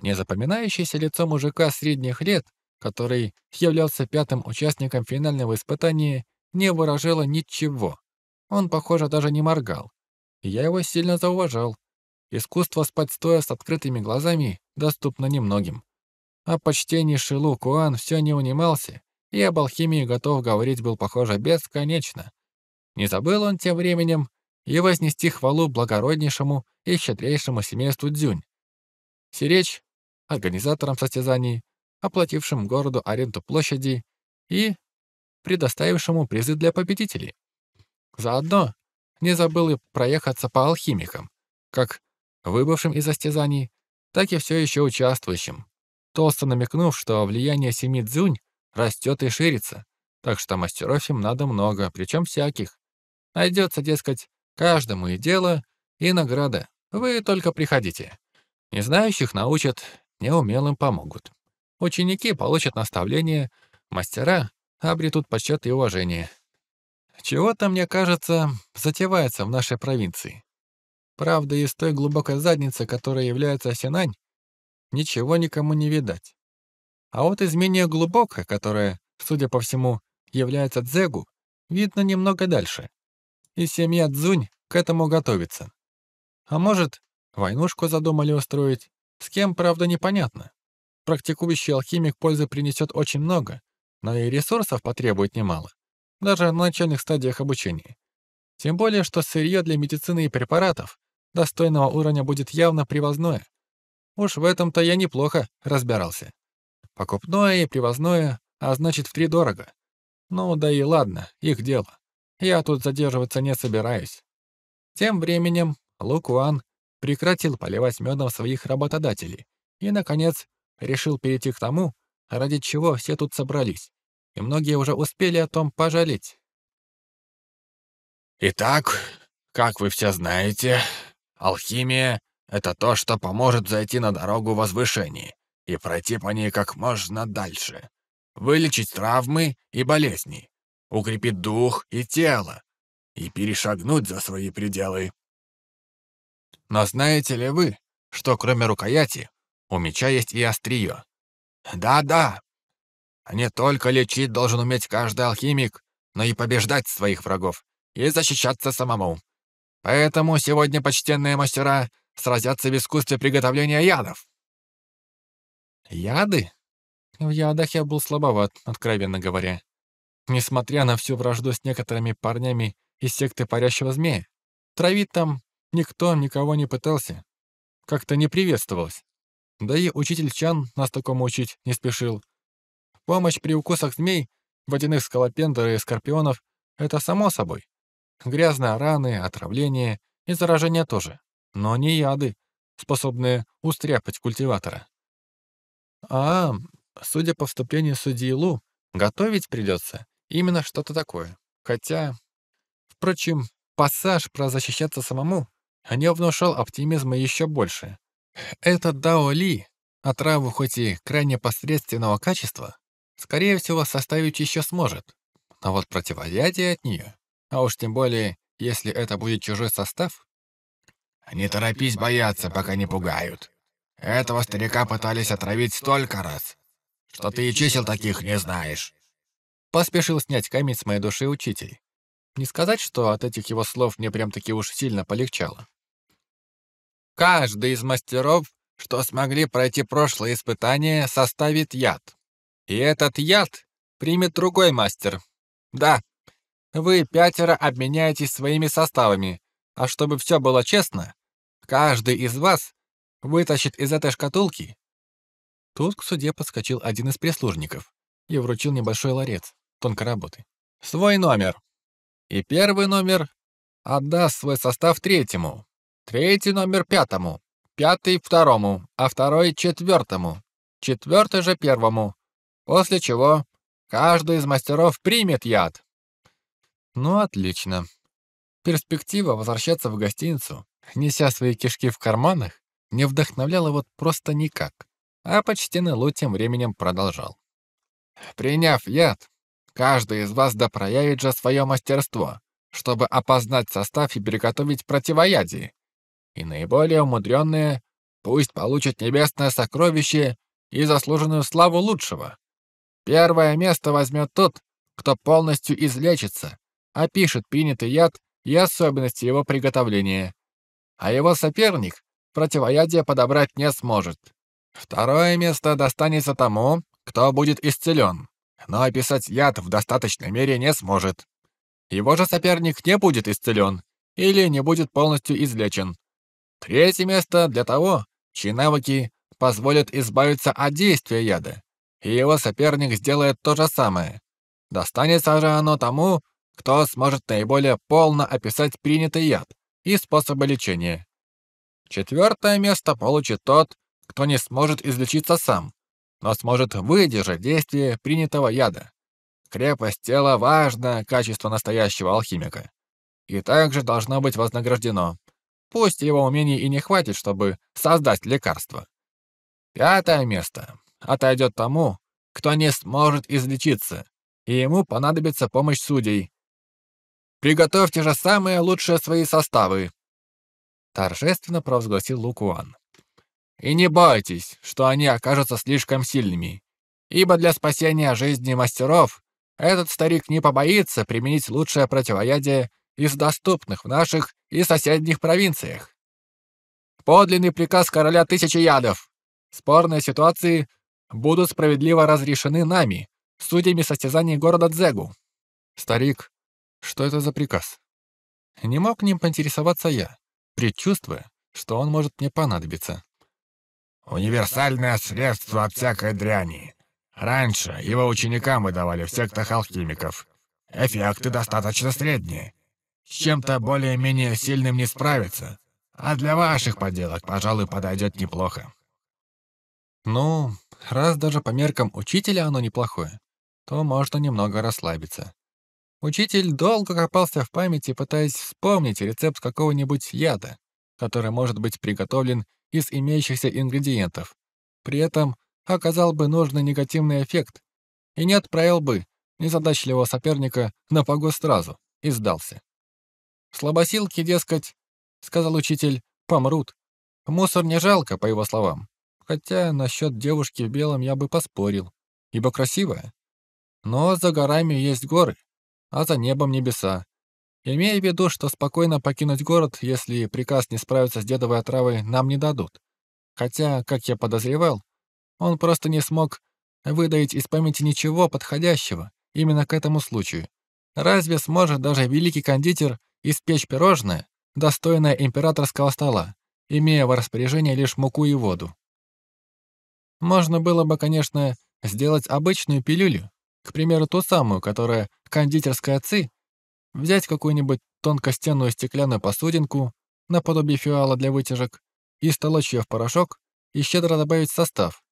[SPEAKER 1] Незапоминающееся лицо мужика средних лет который являлся пятым участником финального испытания, не выражало ничего. Он, похоже, даже не моргал. Я его сильно зауважал. Искусство спать стоя с открытыми глазами доступно немногим. О почтении Шилу Куан все не унимался, и об алхимии готов говорить был, похоже, бесконечно. Не забыл он тем временем и вознести хвалу благороднейшему и щедрейшему семейству Дзюнь. Сиречь, организаторам состязаний, оплатившим городу аренду площади и предоставившему призы для победителей. Заодно не забыл и проехаться по алхимикам, как выбывшим из состязаний, так и все еще участвующим, толсто намекнув, что влияние семи дзюнь растет и ширится, так что мастеров им надо много, причем всяких. Найдется, дескать, каждому и дело, и награда. Вы только приходите. Не знающих научат, неумелым помогут. Ученики получат наставления, мастера обретут почет и уважение. Чего-то, мне кажется, затевается в нашей провинции. Правда, из той глубокой задницы, которая является Синань, ничего никому не видать. А вот из менее глубокой, которая, судя по всему, является Дзегу, видно немного дальше. И семья Цзунь к этому готовится. А может, войнушку задумали устроить, с кем, правда, непонятно. Практикующий алхимик пользы принесет очень много, но и ресурсов потребует немало, даже на начальных стадиях обучения. Тем более, что сырье для медицины и препаратов достойного уровня будет явно привозное. Уж в этом-то я неплохо разбирался. Покупное и привозное, а значит, втридорого. Ну да и ладно, их дело. Я тут задерживаться не собираюсь. Тем временем Лукуан прекратил поливать медом своих работодателей и, наконец, решил перейти к тому, ради чего все тут собрались, и многие уже успели о том пожалеть.
[SPEAKER 2] Итак, как вы все знаете, алхимия — это то, что поможет зайти на дорогу возвышения и пройти по ней как можно дальше, вылечить травмы и болезни, укрепить дух и тело и перешагнуть за свои пределы.
[SPEAKER 1] Но знаете ли вы, что кроме рукояти у меча есть и острие.
[SPEAKER 2] Да-да. Не только лечить должен уметь каждый алхимик, но и побеждать своих врагов и защищаться самому. Поэтому сегодня почтенные мастера сразятся в искусстве приготовления ядов.
[SPEAKER 1] Яды? В ядах я был слабоват, откровенно говоря. Несмотря на всю вражду с некоторыми парнями из секты парящего змея, травить там никто никого не пытался. как-то не приветствовалось. Да и учитель Чан нас такому учить не спешил. Помощь при укусах змей, водяных скалопендр и скорпионов — это само собой. Грязные раны, отравления и заражения тоже. Но не яды, способные устряпать культиватора. А, судя по вступлению судьи Лу, готовить придется именно что-то такое. Хотя, впрочем, пассаж про защищаться самому не внушал оптимизма еще больше. Этот Дао Ли, отраву хоть и крайне посредственного качества, скорее всего, составить еще сможет. А вот противоядие от нее, а уж тем более, если это будет чужой состав...
[SPEAKER 2] Не торопись бояться, пока не пугают. Этого старика пытались отравить столько раз, что ты и чисел таких не знаешь.
[SPEAKER 1] Поспешил снять камень с моей души учитель. Не сказать, что от этих его слов мне прям-таки уж сильно полегчало. Каждый из мастеров, что смогли пройти прошлое испытание, составит яд. И этот яд примет другой мастер. Да, вы пятеро обменяетесь своими составами, а чтобы все было честно, каждый из вас вытащит из этой шкатулки. Тут к суде подскочил один из прислужников и вручил небольшой ларец тонкой работы. Свой номер. И первый номер отдаст свой состав третьему, третий номер пятому, пятый второму, а второй четвертому, четвертый же первому, после чего каждый из мастеров примет яд. Ну, отлично. Перспектива возвращаться в гостиницу, неся свои кишки в карманах, не вдохновляла вот просто никак. А почтенный Лу тем временем продолжал. Приняв яд, каждый из вас да проявит же свое мастерство, чтобы опознать состав и приготовить противоядие. И наиболее умудренные пусть получат небесное сокровище и заслуженную славу лучшего. Первое место возьмет тот, кто полностью излечится, опишет принятый яд и особенности его приготовления. А его соперник противоядие подобрать не сможет. Второе место достанется тому, кто будет исцелен, но описать яд в достаточной мере не сможет. Его же соперник не будет исцелен или не будет полностью излечен. Третье место для того, чьи навыки позволят избавиться от действия яда, и его соперник сделает то же самое. Достанется же оно тому, кто сможет наиболее полно описать принятый яд и способы лечения. Четвертое место получит тот, кто не сможет излечиться сам, но сможет выдержать действие принятого яда. Крепость тела — важное качество настоящего алхимика. И также должно быть вознаграждено. Пусть его умений и не хватит, чтобы создать лекарство. Пятое место отойдет тому, кто не сможет излечиться, и ему понадобится помощь судей. Приготовьте же самые лучшие свои составы. Торжественно провозгласил Лукуан. И не бойтесь, что они окажутся слишком сильными, ибо для спасения жизни мастеров этот старик не побоится применить лучшее противоядие из доступных в наших и соседних провинциях. Подлинный приказ короля тысячи ядов. Спорные ситуации будут справедливо разрешены нами, судьями состязаний города Дзегу. Старик, что это за приказ? Не мог ним поинтересоваться я, предчувствуя, что он может мне понадобиться.
[SPEAKER 2] Универсальное средство от всякой дряни. Раньше его ученикам выдавали в сектах алхимиков. Эффекты достаточно средние. С чем-то более-менее сильным не справиться. А для ваших поделок, пожалуй, подойдет неплохо.
[SPEAKER 1] Ну, раз даже по меркам учителя оно неплохое, то можно немного расслабиться. Учитель долго копался в памяти, пытаясь вспомнить рецепт какого-нибудь яда, который может быть приготовлен из имеющихся ингредиентов. При этом оказал бы нужный негативный эффект и не отправил бы незадачливого соперника на погост сразу и сдался. Слабосилки, дескать, сказал учитель, помрут. Мусор не жалко, по его словам. Хотя насчет девушки в белом я бы поспорил, ибо красивая. Но за горами есть горы, а за небом небеса. Имея в виду, что спокойно покинуть город, если приказ не справиться с дедовой отравой, нам не дадут. Хотя, как я подозревал, он просто не смог выдавить из памяти ничего подходящего именно к этому случаю. Разве сможет даже великий кондитер испечь пирожное, достойное императорского стола, имея в распоряжении лишь муку и воду. Можно было бы, конечно, сделать обычную пилюлю, к примеру, ту самую, которая кондитерская ци, взять какую-нибудь тонкостенную стеклянную посудинку, наподобие фиала для вытяжек, и столочь ее в порошок и щедро добавить состав,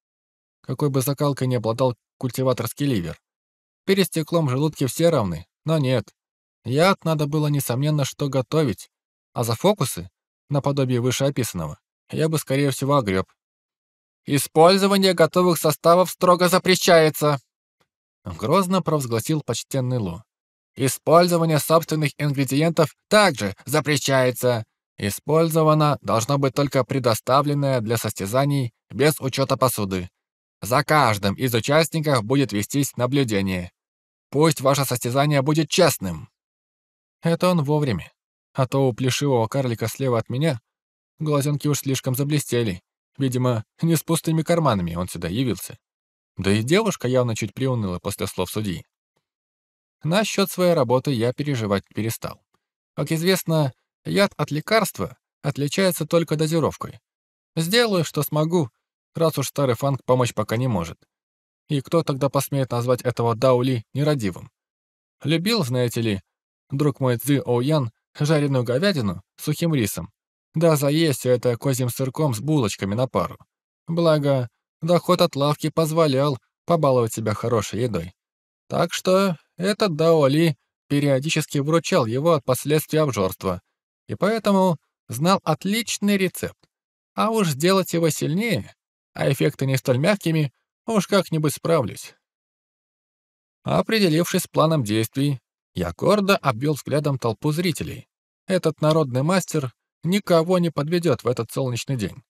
[SPEAKER 1] какой бы закалкой не обладал культиваторский ливер. Перед стеклом желудки все равны, но нет. Яд надо было, несомненно, что готовить, а за фокусы, наподобие вышеописанного, я бы, скорее всего, огреб. «Использование готовых составов строго запрещается!» Грозно провозгласил почтенный Лу. «Использование собственных ингредиентов также запрещается. Использовано должно быть только предоставленное для состязаний без учета посуды. За каждым из участников будет вестись наблюдение. Пусть ваше состязание будет честным». Это он вовремя. А то у плешивого карлика слева от меня глазенки уж слишком заблестели. Видимо, не с пустыми карманами он сюда явился. Да и девушка явно чуть приуныла после слов судьи. Насчет своей работы я переживать перестал. Как известно, яд от лекарства отличается только дозировкой. Сделаю, что смогу, раз уж старый фанк помочь пока не может. И кто тогда посмеет назвать этого Даули нерадивым? Любил, знаете ли, друг мой Цзи Оуян, жареную говядину с сухим рисом. Да заесть это козьим сырком с булочками на пару. Благо, доход от лавки позволял побаловать себя хорошей едой. Так что этот Даоли периодически вручал его от последствий обжорства, и поэтому знал отличный рецепт. А уж сделать его сильнее, а эффекты не столь мягкими, уж как-нибудь справлюсь. Определившись с планом действий, я гордо обвел взглядом толпу зрителей. Этот народный мастер никого не подведет в этот солнечный день.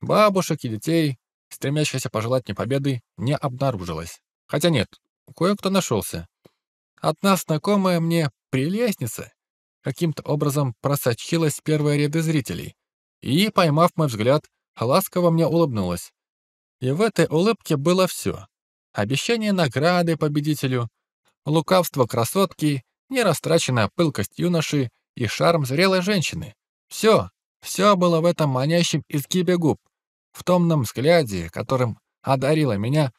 [SPEAKER 1] Бабушек и детей, стремящихся пожелать мне победы, не обнаружилось. Хотя нет, кое-кто нашелся. Одна знакомая мне прелестница каким-то образом просочилась в первые ряды зрителей и, поймав мой взгляд, ласково мне улыбнулась. И в этой улыбке было все. Обещание награды победителю, лукавство красотки, нерастраченная пылкость юноши и шарм зрелой женщины. Все, все было в этом манящем изгибе губ, в томном взгляде, которым одарила меня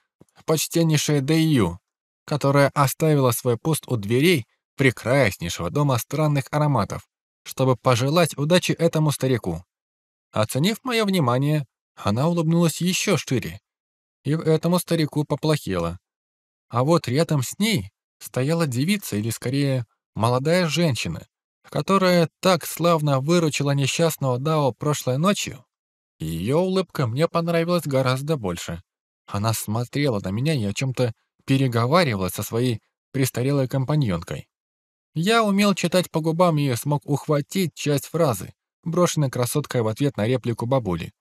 [SPEAKER 1] почтеннейшая Дэйю, которая оставила свой пост у дверей прекраснейшего дома странных ароматов, чтобы пожелать удачи этому старику. Оценив мое внимание, она улыбнулась еще шире, и этому старику поплохело. А вот рядом с ней стояла девица, или скорее молодая женщина, которая так славно выручила несчастного Дао прошлой ночью. Ее улыбка мне понравилась гораздо больше. Она смотрела на меня и о чем-то переговаривалась со своей престарелой компаньонкой. Я умел читать по губам и смог ухватить часть фразы, брошенной красоткой в ответ на реплику бабули.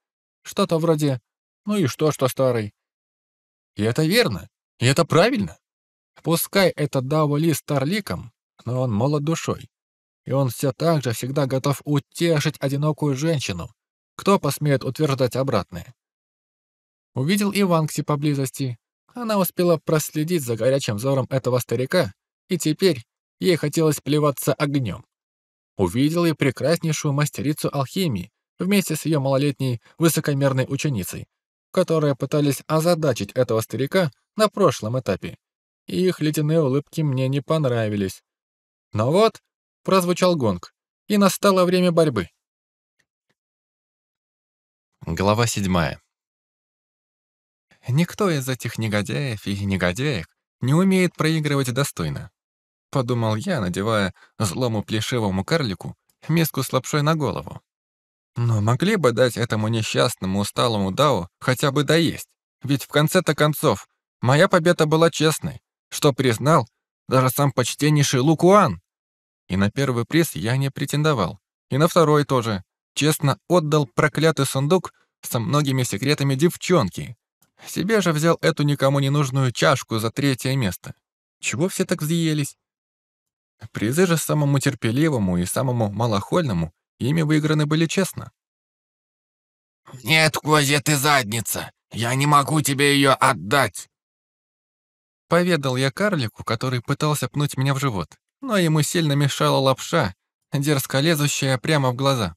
[SPEAKER 1] Что-то вроде «Ну и что, что старый?» И это верно, и это правильно. Пускай это Даули старликом, но он молод душой. И он все так же всегда готов утешить одинокую женщину. Кто посмеет утверждать обратное? Увидел и Ванкси поблизости. Она успела проследить за горячим взором этого старика, и теперь ей хотелось плеваться огнем. Увидел и прекраснейшую мастерицу алхимии, вместе с ее малолетней высокомерной ученицей, которые пытались озадачить этого старика на прошлом этапе. И их ледяные улыбки мне не понравились. Но вот прозвучал гонг, и настало время борьбы.
[SPEAKER 4] Глава седьмая. Никто из этих негодяев и негодяек не умеет проигрывать достойно. Подумал я, надевая злому плешивому карлику миску с лапшой на голову. Но могли бы дать этому несчастному усталому Дао хотя бы доесть. Ведь в конце-то концов, моя победа была честной, что признал даже сам почтеннейший Лукуан. И на первый приз я не претендовал. И на второй тоже. Честно отдал проклятый сундук со многими секретами девчонки. Себе же взял эту никому не нужную чашку за третье место. Чего все так взъелись? Призы же самому терпеливому и самому малохольному Ими выиграны были честно.
[SPEAKER 2] «Нет, Козя, ты задница! Я не могу тебе ее отдать!»
[SPEAKER 4] Поведал я карлику, который пытался пнуть меня в живот, но ему сильно мешала лапша, дерзко лезущая прямо в глаза.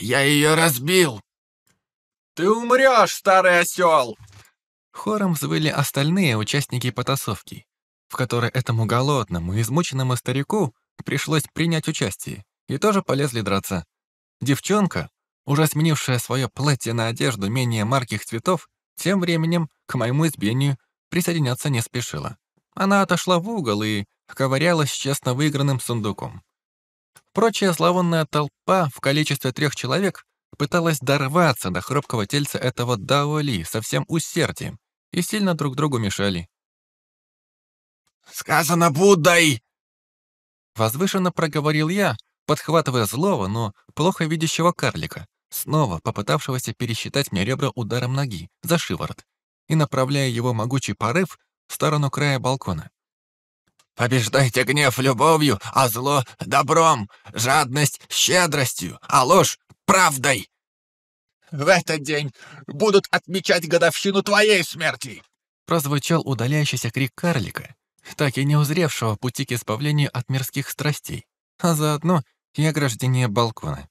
[SPEAKER 5] Я ее разбил!»
[SPEAKER 6] «Ты умрешь, старый осел!»
[SPEAKER 1] Хором взвыли остальные участники потасовки, в которой этому голодному, измученному старику пришлось принять участие, и тоже полезли драться. Девчонка, уже сменившая свое платье на одежду менее марких цветов, тем временем, к моему избиению, присоединяться не спешила. Она отошла в угол и ковырялась честно выигранным сундуком. Прочая зловонная толпа в количестве трех человек пыталась дорваться до хрупкого тельца этого Даоли со всем усердием и сильно друг другу мешали.
[SPEAKER 5] «Сказано Буддой!»
[SPEAKER 1] Возвышенно проговорил я, подхватывая злого, но плохо видящего карлика, снова попытавшегося пересчитать мне ребра ударом ноги за шиворот и направляя его могучий порыв в сторону края балкона.
[SPEAKER 5] «Побеждайте гнев любовью, а зло — добром, жадность — щедростью, а ложь — правдой!» «В этот день будут отмечать годовщину твоей смерти!»
[SPEAKER 1] Прозвучал удаляющийся крик карлика, так и не узревшего пути к избавлению от мирских страстей, а заодно и ограждение балкона.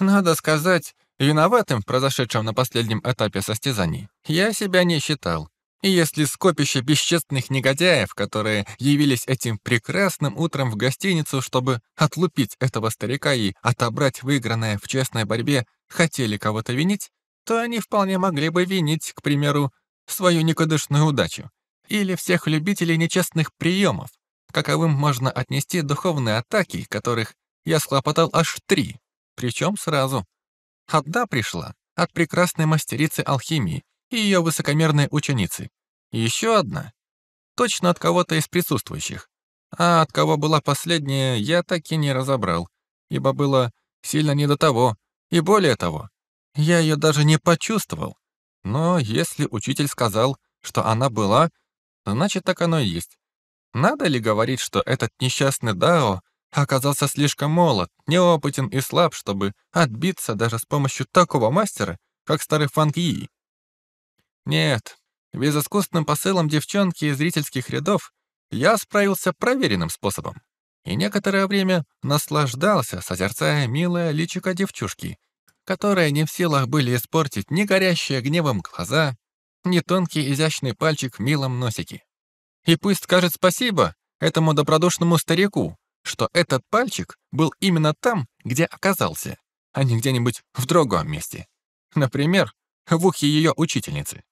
[SPEAKER 1] Надо сказать, виноватым в произошедшем на последнем этапе состязаний я себя не считал. И если скопище бесчестных негодяев, которые явились этим прекрасным утром в гостиницу, чтобы отлупить этого старика и отобрать выигранное в честной борьбе, хотели кого-то винить, то они вполне могли бы винить, к примеру, свою никудышную удачу или всех любителей нечестных приемов. Каковым можно отнести духовные атаки, которых я схлопотал аж три, причем сразу. Одна пришла от прекрасной мастерицы алхимии, и ее высокомерные ученицы. еще одна. Точно от кого-то из присутствующих. А от кого была последняя, я так и не разобрал, ибо было сильно не до того. И более того, я ее даже не почувствовал. Но если учитель сказал, что она была, значит, так оно и есть. Надо ли говорить, что этот несчастный Дао оказался слишком молод, неопытен и слаб, чтобы отбиться даже с помощью такого мастера, как старый Фанг Yi? Нет, безыскусным посылом девчонки из зрительских рядов я справился проверенным способом. И некоторое время наслаждался, созерцая милое личико девчушки, которая не в силах были испортить ни горящие гневом глаза, ни тонкий изящный пальчик в милом носике. И пусть скажет спасибо этому добродушному старику, что этот пальчик был именно там, где оказался, а не где-нибудь в другом месте. Например, в ухе ее учительницы.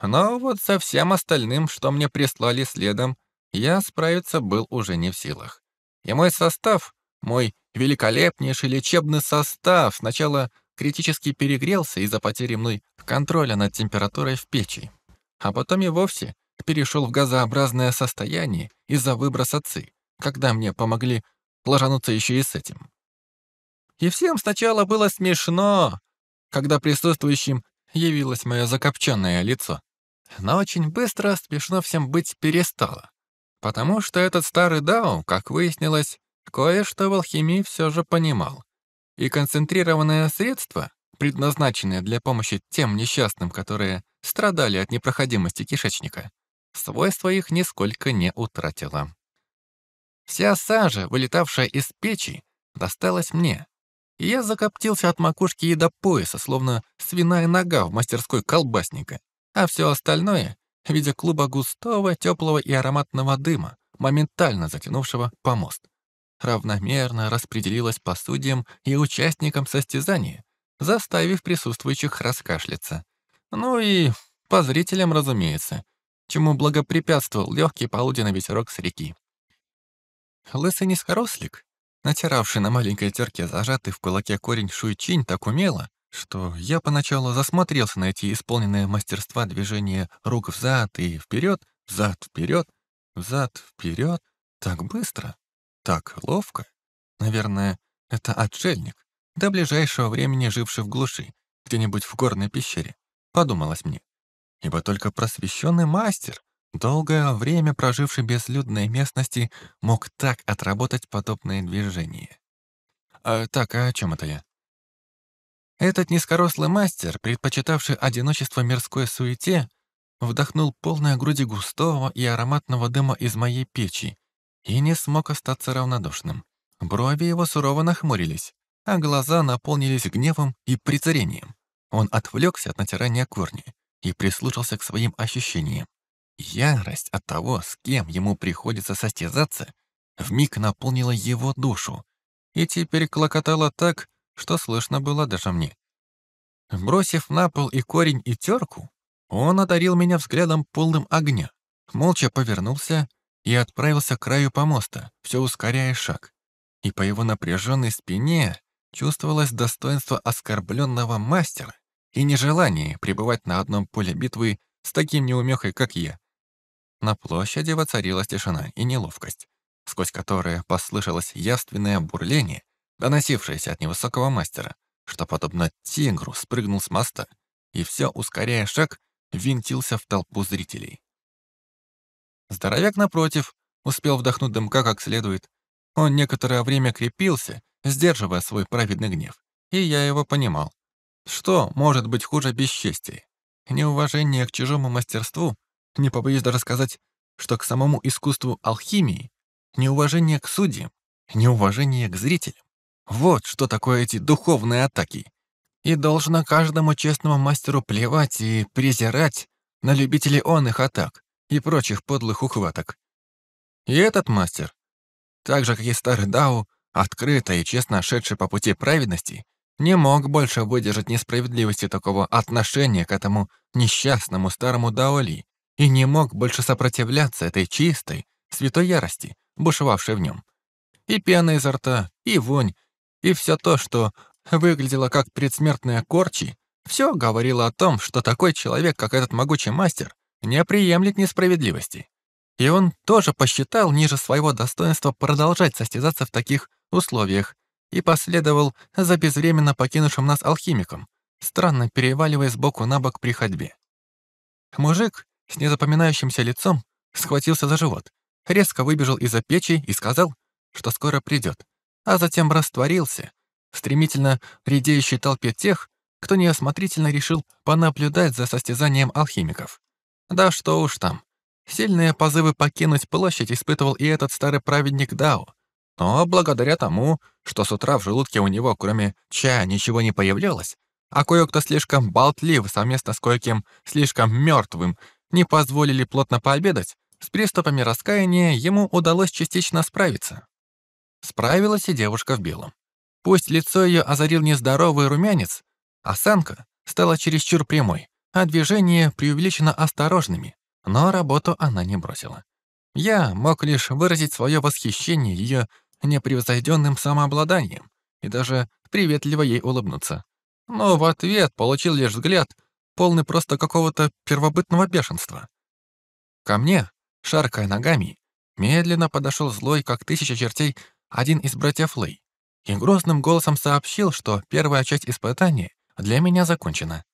[SPEAKER 1] Но вот со всем остальным, что мне прислали следом, я справиться был уже не в силах. И мой состав, мой великолепнейший лечебный состав сначала критически перегрелся из-за потери мной контроля над температурой в печи, а потом и вовсе перешел в газообразное состояние из-за выброса ЦИ, когда мне помогли ложануться еще и с этим. И всем сначала было смешно, когда присутствующим явилось мое закопченное лицо. Но очень быстро смешно всем быть перестало. Потому что этот старый Дао, как выяснилось, кое-что в алхимии все же понимал. И концентрированное средство, предназначенное для помощи тем несчастным, которые страдали от непроходимости кишечника, свойства их нисколько не утратило. Вся сажа, вылетавшая из печи, досталась мне. И я закоптился от макушки и до пояса, словно свиная нога в мастерской колбасника а все остальное в виде клуба густого, теплого и ароматного дыма, моментально затянувшего помост. Равномерно распределилось по судьям и участникам состязания, заставив присутствующих раскашляться. Ну и по зрителям, разумеется, чему благопрепятствовал легкий полуденный ветерок с реки. Лысый низкорослик, натиравший на маленькой терке зажатый в кулаке корень шуйчинь так умело, что я поначалу засмотрелся на эти исполненные мастерства движения рук взад и вперед, взад, вперед, взад, вперед, так быстро, так ловко. Наверное, это отшельник, до ближайшего времени живший в глуши, где-нибудь в горной пещере, подумалось мне. Ибо только просвещенный мастер, долгое время проживший в безлюдной местности, мог так отработать подобные движения. А, так, а о чем это я? Этот низкорослый мастер, предпочитавший одиночество мирской суете, вдохнул полные груди густого и ароматного дыма из моей печи и не смог остаться равнодушным. Брови его сурово нахмурились, а глаза наполнились гневом и презрением. Он отвлекся от натирания корни и прислушался к своим ощущениям. Ярость от того, с кем ему приходится состязаться, вмиг наполнила его душу и теперь клокотала так, что слышно было даже мне. Бросив на пол и корень, и терку, он одарил меня взглядом полным огня, молча повернулся и отправился к краю помоста, все ускоряя шаг. И по его напряженной спине чувствовалось достоинство оскорбленного мастера и нежелание пребывать на одном поле битвы с таким неумехой, как я. На площади воцарилась тишина и неловкость, сквозь которые послышалось явственное бурление, доносившееся от невысокого мастера, что, подобно тигру, спрыгнул с моста и все, ускоряя шаг, винтился в толпу зрителей. Здоровяк, напротив, успел вдохнуть дымка как следует. Он некоторое время крепился, сдерживая свой праведный гнев. И я его понимал. Что может быть хуже бесчестия? Неуважение к чужому мастерству, не побоюсь даже сказать, что к самому искусству алхимии, неуважение к судьям, неуважение к зрителям. Вот что такое эти духовные атаки. И должно каждому честному мастеру плевать и презирать на любителей он атак и прочих подлых ухваток. И этот мастер, так же, как и старый Дау, открыто и честно шедший по пути праведности, не мог больше выдержать несправедливости такого отношения к этому несчастному старому Даоли и не мог больше сопротивляться этой чистой, святой ярости, бушевавшей в нем. И пена изо рта, и вонь, и все то, что выглядело как предсмертная корчи, все говорило о том, что такой человек, как этот могучий мастер, не приемлет несправедливости. И он тоже посчитал ниже своего достоинства продолжать состязаться в таких условиях и последовал за безвременно покинувшим нас алхимиком, странно переваливая сбоку на бок при ходьбе. Мужик с незапоминающимся лицом схватился за живот, резко выбежал из-за печи и сказал, что скоро придет, а затем растворился стремительно редеющей толпе тех, кто неосмотрительно решил понаблюдать за состязанием алхимиков. Да что уж там. Сильные позывы покинуть площадь испытывал и этот старый праведник Дао. Но благодаря тому, что с утра в желудке у него, кроме чая, ничего не появлялось, а кое-кто слишком болтлив совместно с кое-кем слишком мертвым не позволили плотно пообедать, с приступами раскаяния ему удалось частично справиться. Справилась и девушка в белом. Пусть лицо ее озарил нездоровый румянец, осанка стала чересчур прямой, а движения преувеличенно осторожными, но работу она не бросила. Я мог лишь выразить свое восхищение ее непревзойденным самообладанием и даже приветливо ей улыбнуться. Но в ответ получил лишь взгляд, полный просто какого-то первобытного бешенства. Ко мне, шаркая ногами, медленно подошел злой, как тысяча чертей, один из братьев Лей и грозным голосом сообщил, что первая часть испытания для меня закончена.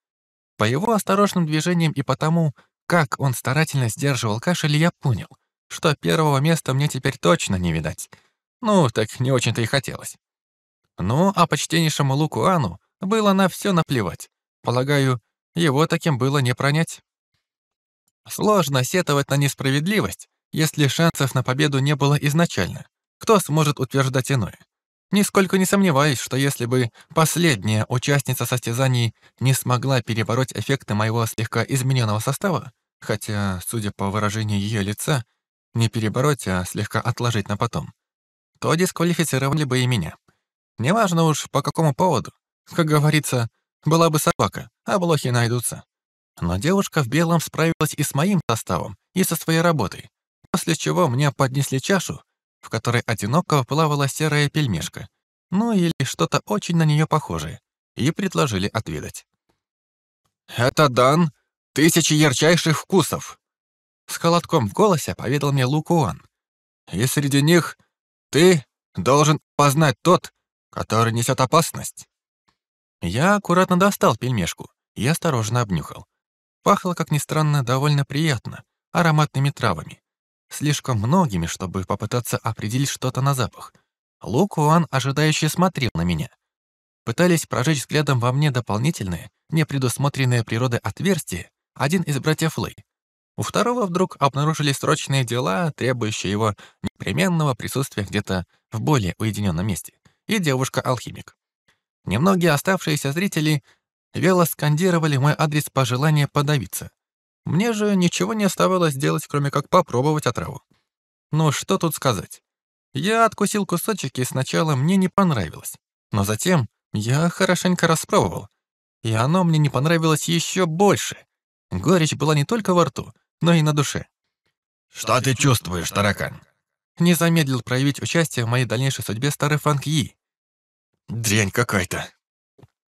[SPEAKER 1] По его осторожным движениям и потому, как он старательно сдерживал кашель, я понял, что первого места мне теперь точно не видать. Ну, так не очень-то и хотелось. Ну, а почтеннейшему Лукуану было на все наплевать. Полагаю, его таким было не пронять. Сложно сетовать на несправедливость, если шансов на победу не было изначально. Кто сможет утверждать иное? Нисколько не сомневаюсь, что если бы последняя участница состязаний не смогла перебороть эффекты моего слегка измененного состава, хотя, судя по выражению ее лица, не перебороть, а слегка отложить на потом, то дисквалифицировали бы и меня. Неважно уж по какому поводу. Как говорится, была бы собака, а блохи найдутся. Но девушка в белом справилась и с моим составом, и со своей работой, после чего мне поднесли чашу, в которой одиноко плавала серая пельмешка, ну или что-то очень на нее похожее, и предложили отведать. «Это дан тысячи ярчайших вкусов!» С холодком в голосе поведал мне Лукуан. «И среди них ты должен познать тот, который несет опасность». Я аккуратно достал пельмешку и осторожно обнюхал. Пахло, как ни странно, довольно приятно, ароматными травами слишком многими, чтобы попытаться определить что-то на запах. Лукуан ожидающе смотрел на меня. Пытались прожечь взглядом во мне дополнительные, непредусмотренные природой отверстия один из братьев Лэй. У второго вдруг обнаружили срочные дела, требующие его непременного присутствия где-то в более уединенном месте, и девушка-алхимик. Немногие оставшиеся зрители вело скандировали мой адрес пожелания подавиться. Мне же ничего не оставалось делать, кроме как попробовать отраву. Ну, что тут сказать? Я откусил кусочек, и сначала мне не понравилось. Но затем я хорошенько распробовал. И оно мне не понравилось еще больше. Горечь была не только во рту, но и на душе.
[SPEAKER 2] «Что ты чувствуешь, таракан?»
[SPEAKER 1] Не замедлил проявить участие в моей дальнейшей судьбе старый Фанк Yi.
[SPEAKER 2] «Дрянь какая-то.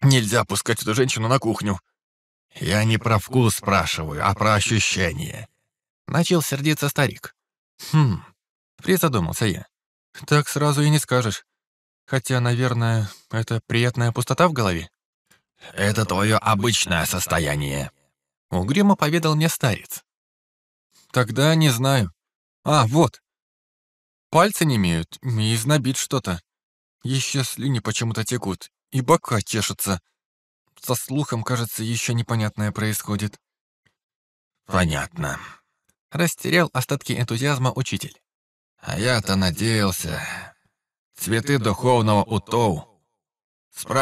[SPEAKER 2] Нельзя пускать эту женщину на кухню». «Я не про вкус спрашиваю, а про ощущение».
[SPEAKER 1] Начал сердиться старик. «Хм...» Призадумался я. «Так сразу и не скажешь. Хотя, наверное, это приятная пустота в голове».
[SPEAKER 2] «Это твое обычное состояние», —
[SPEAKER 1] угрюмо поведал мне старец. «Тогда не знаю. А, вот. Пальцы не имеют, и знобит что-то. Еще слюни почему-то текут, и бока чешутся. Со слухом, кажется, еще непонятное происходит».
[SPEAKER 2] «Понятно», —
[SPEAKER 1] растерял остатки энтузиазма учитель.
[SPEAKER 2] «А я-то надеялся. Цветы духовного утоу. Справи